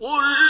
قل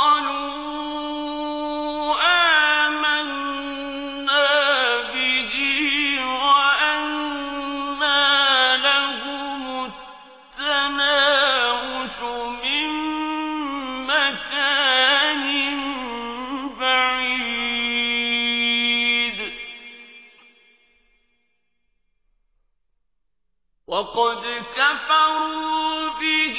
وقد كفروا به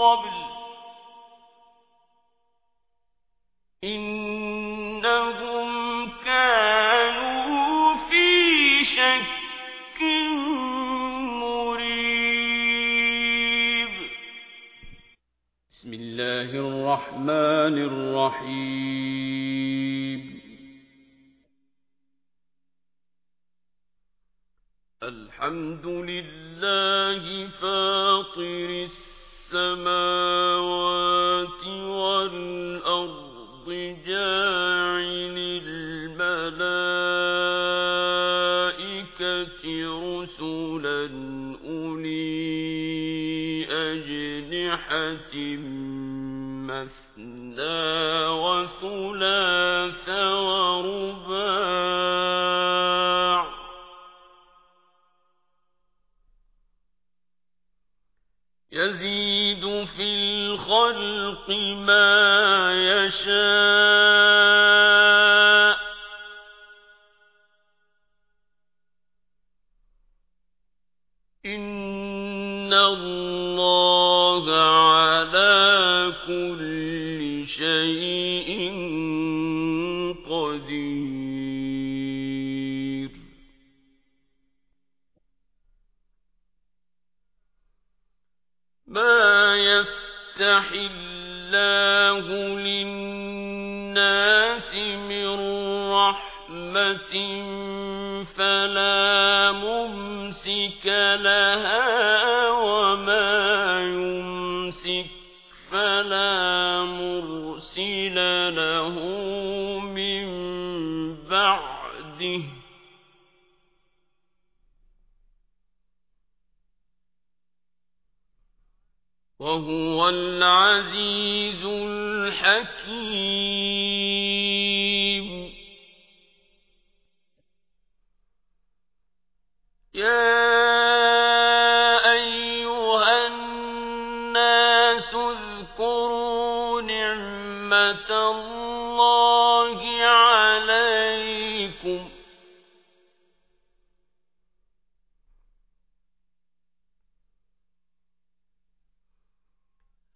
قبل. إنهم كانوا في شك مريب. بسم الله الرحمن الرحيم. الحمد لله فاطر السماء السماوات والأرض جاعل الملائكة رسلا أولي أجنحة مثنى وثلاث الخلق ما يشاء إن الله على كل شيء يَمْنَحِ اللَّهُ لِلنَّاسِ مِنْ رَحْمَةٍ فَلَا مُمْسِكَ لَهَا وَمَا يُمْسِكْ فَلَا مُرْسِلَ لَهُ وهو العزيز الحكيم. يا أيها الناس اذكروا نعمة الله